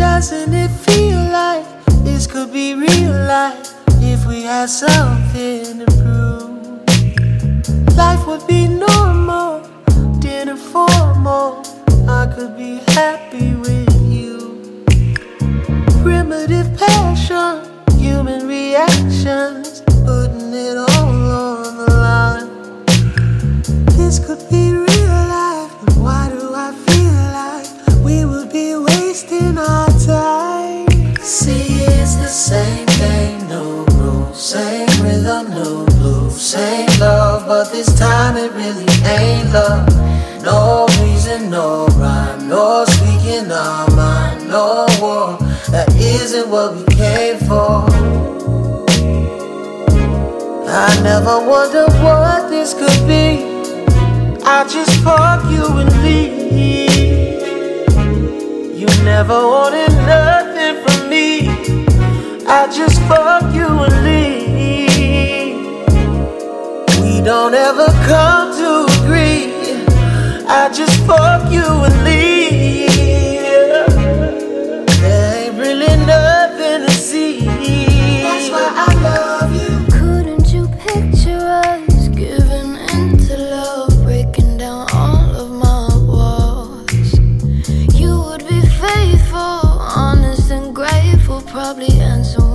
Doesn't it feel like this could be real life if we had something to prove? Life would be normal, dinner formal. I could be happy with you. Primitive passion, human reactions, putting it all on the line. This could be real life, but why do I feel like we would be wasting our same love, but this time it really ain't love. No reason, no rhyme, no speaking our mind, no war. That isn't what we came for. I never wonder what this could be. I just fuck you and leave. You never wanted nothing from me. I just fuck you and leave. We don't ever come to agree. I just fuck you and leave. There ain't really nothing to see. That's why I love you. Couldn't you picture us giving into love, breaking down all of my walls? You would be faithful, honest, and grateful, probably answer whenever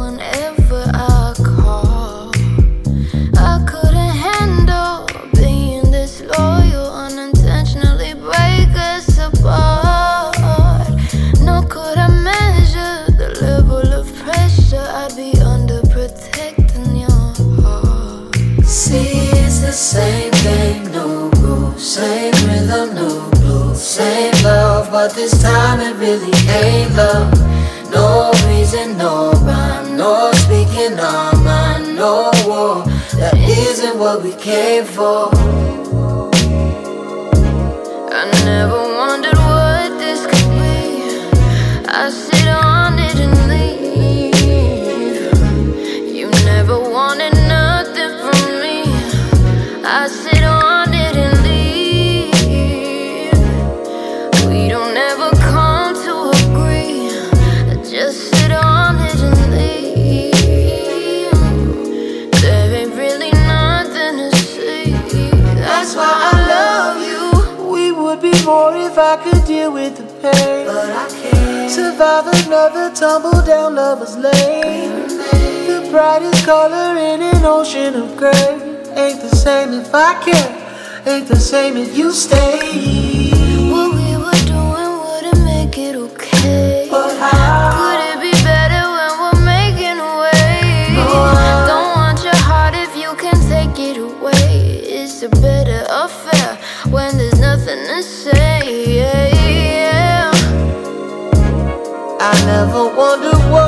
same thing, no rules, same rhythm, no blues, same love, but this time it really ain't love. No reason, no rhyme, no speaking our mind, no war. That isn't what we came for. I never wondered what this could be. I sit on it more if I could deal with the pain. But I can't. Survive another tumble down lover's lane. The brightest color in an ocean of gray. Ain't the same if I care. Ain't the same if you stay. What we were doing wouldn't make it okay. But how? Could it be better when we're making a way? Oh. Don't want your heart if you can take it away. It's a better affair when there's nothing to say. I never wonder what